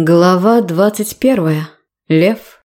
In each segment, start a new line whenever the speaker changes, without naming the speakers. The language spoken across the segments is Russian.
Глава двадцать первая. Лев.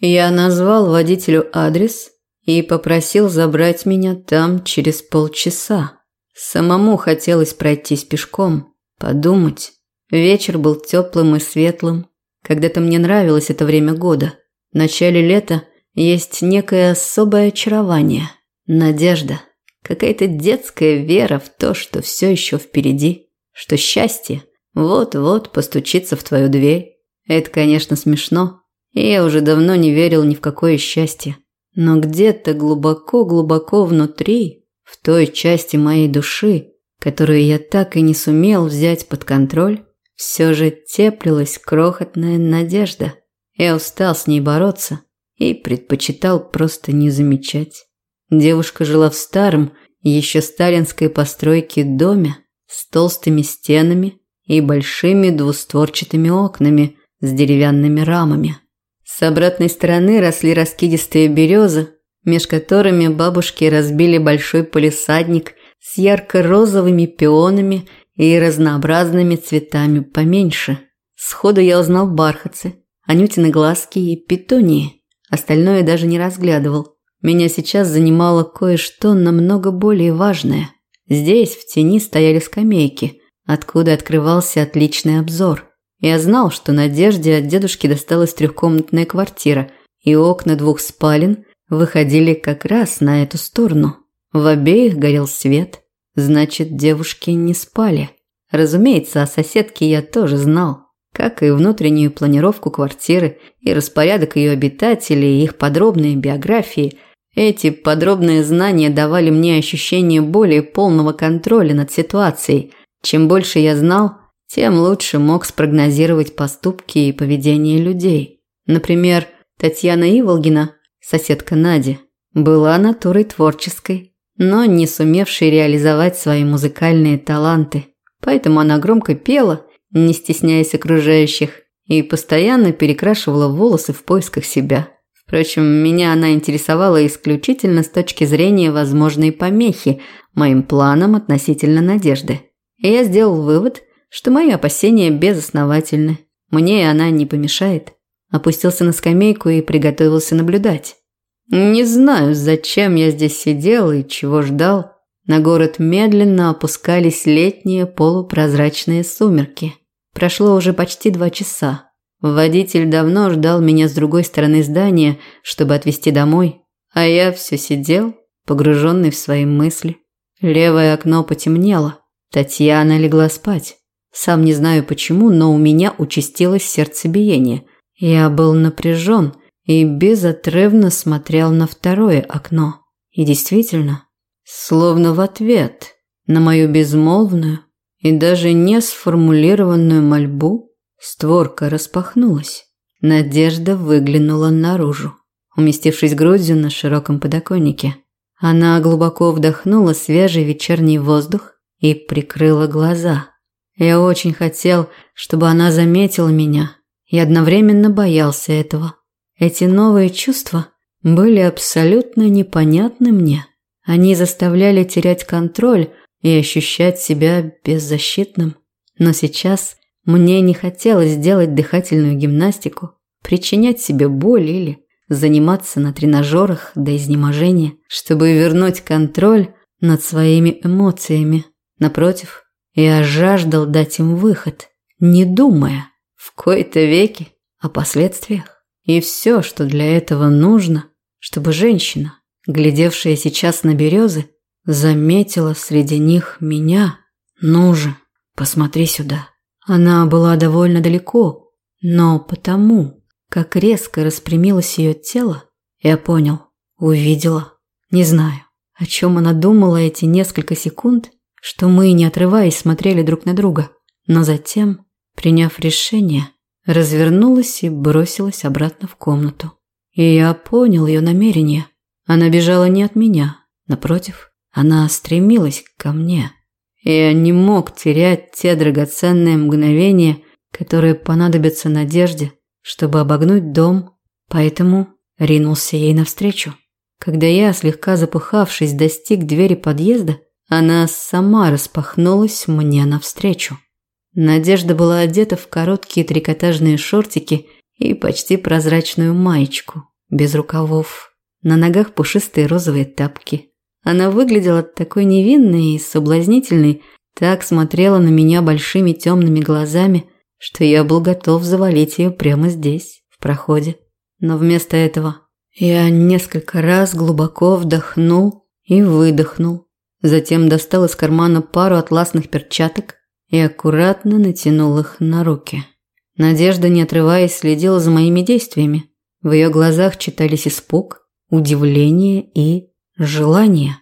Я назвал водителю адрес и попросил забрать меня там через полчаса. Самому хотелось пройтись пешком, подумать. Вечер был теплым и светлым. Когда-то мне нравилось это время года. В начале лета есть некое особое очарование, надежда, какая-то детская вера в то, что все еще впереди, что счастье – вот-вот постучится в твою дверь. Это, конечно, смешно. Я уже давно не верил ни в какое счастье. Но где-то глубоко-глубоко внутри, в той части моей души, которую я так и не сумел взять под контроль, все же теплилась крохотная надежда. Я устал с ней бороться и предпочитал просто не замечать. Девушка жила в старом, еще сталинской постройке доме с толстыми стенами и большими двустворчатыми окнами с деревянными рамами. С обратной стороны росли раскидистые березы, меж которыми бабушки разбили большой полисадник с ярко-розовыми пионами и разнообразными цветами поменьше. Сходу я узнал бархатцы, анютины глазки и петунии. Остальное даже не разглядывал. Меня сейчас занимало кое-что намного более важное. Здесь в тени стояли скамейки – откуда открывался отличный обзор. Я знал, что Надежде от дедушки досталась трехкомнатная квартира, и окна двух спален выходили как раз на эту сторону. В обеих горел свет, значит, девушки не спали. Разумеется, о соседке я тоже знал, как и внутреннюю планировку квартиры и распорядок ее обитателей и их подробные биографии. Эти подробные знания давали мне ощущение более полного контроля над ситуацией – чем больше я знал, тем лучше мог спрогнозировать поступки и поведение людей. Например, Татьяна Иволгина, соседка Нади, была натурой творческой, но не сумевшей реализовать свои музыкальные таланты. Поэтому она громко пела, не стесняясь окружающих, и постоянно перекрашивала волосы в поисках себя. Впрочем, меня она интересовала исключительно с точки зрения возможной помехи моим планам относительно надежды. И я сделал вывод, что мои опасения безосновательны. Мне она не помешает. Опустился на скамейку и приготовился наблюдать. Не знаю, зачем я здесь сидел и чего ждал. На город медленно опускались летние полупрозрачные сумерки. Прошло уже почти два часа. Водитель давно ждал меня с другой стороны здания, чтобы отвезти домой, а я все сидел, погруженный в свои мысли. Левое окно потемнело. Татьяна легла спать. Сам не знаю почему, но у меня участилось сердцебиение. Я был напряжен и безотрывно смотрел на второе окно. И действительно, словно в ответ на мою безмолвную и даже не сформулированную мольбу, створка распахнулась. Надежда выглянула наружу, уместившись грудью на широком подоконнике. Она глубоко вдохнула свежий вечерний воздух и прикрыла глаза. Я очень хотел, чтобы она заметила меня, и одновременно боялся этого. Эти новые чувства были абсолютно непонятны мне. Они заставляли терять контроль и ощущать себя беззащитным. Но сейчас мне не хотелось делать дыхательную гимнастику, причинять себе боль или заниматься на тренажерах до изнеможения, чтобы вернуть контроль над своими эмоциями. Напротив, я жаждал дать им выход, не думая в кои-то веки о последствиях. И все, что для этого нужно, чтобы женщина, глядевшая сейчас на березы, заметила среди них меня. Ну же, посмотри сюда. Она была довольно далеко, но потому, как резко распрямилось ее тело, я понял, увидела. Не знаю, о чем она думала эти несколько секунд, что мы, не отрываясь, смотрели друг на друга, но затем, приняв решение, развернулась и бросилась обратно в комнату. И я понял ее намерение. Она бежала не от меня, напротив, она стремилась ко мне. Я не мог терять те драгоценные мгновения, которые понадобятся Надежде, чтобы обогнуть дом, поэтому ринулся ей навстречу. Когда я, слегка запыхавшись, достиг двери подъезда, она сама распахнулась мне навстречу. Надежда была одета в короткие трикотажные шортики и почти прозрачную маечку, без рукавов. На ногах пушистые розовые тапки. Она выглядела такой невинной и соблазнительной, так смотрела на меня большими темными глазами, что я был готов завалить ее прямо здесь, в проходе. Но вместо этого я несколько раз глубоко вдохнул и выдохнул. Затем достал из кармана пару атласных перчаток и аккуратно натянул их на руки. Надежда, не отрываясь, следила за моими действиями. В ее глазах читались испуг, удивление и желание.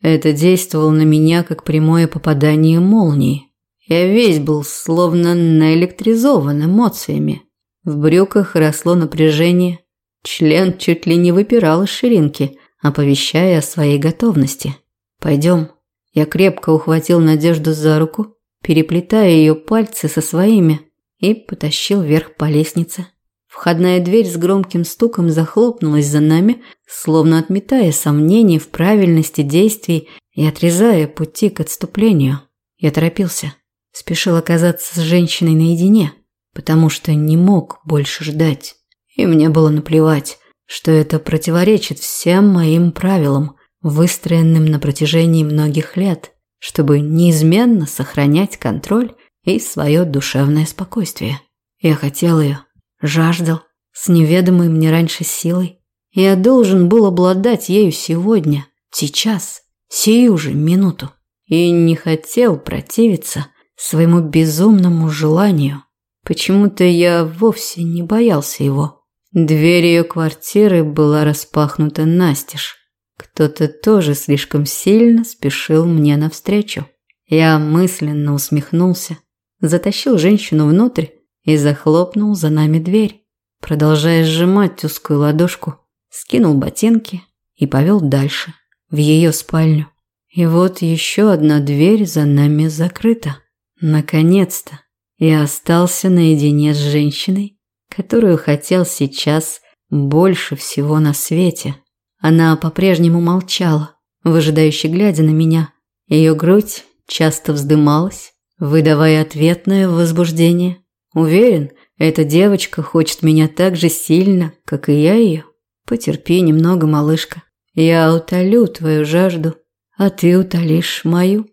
Это действовало на меня как прямое попадание молнии. Я весь был словно наэлектризован эмоциями. В брюках росло напряжение. Член чуть ли не выпирал из ширинки, оповещая о своей готовности. «Пойдем». Я крепко ухватил Надежду за руку, переплетая ее пальцы со своими, и потащил вверх по лестнице. Входная дверь с громким стуком захлопнулась за нами, словно отметая сомнения в правильности действий и отрезая пути к отступлению. Я торопился, спешил оказаться с женщиной наедине, потому что не мог больше ждать. И мне было наплевать, что это противоречит всем моим правилам, выстроенным на протяжении многих лет, чтобы неизменно сохранять контроль и свое душевное спокойствие. Я хотел ее, жаждал, с неведомой мне раньше силой. Я должен был обладать ею сегодня, сейчас, сию же минуту. И не хотел противиться своему безумному желанию. Почему-то я вовсе не боялся его. Дверь ее квартиры была распахнута настежь. Кто-то тоже слишком сильно спешил мне навстречу. Я мысленно усмехнулся, затащил женщину внутрь и захлопнул за нами дверь, продолжая сжимать узкую ладошку, скинул ботинки и повел дальше, в ее спальню. И вот еще одна дверь за нами закрыта. Наконец-то я остался наедине с женщиной, которую хотел сейчас больше всего на свете. Она по-прежнему молчала, выжидающе глядя на меня. Ее грудь часто вздымалась, выдавая ответное возбуждение. Уверен, эта девочка хочет меня так же сильно, как и я ее. Потерпи немного, малышка. Я утолю твою жажду, а ты утолишь мою.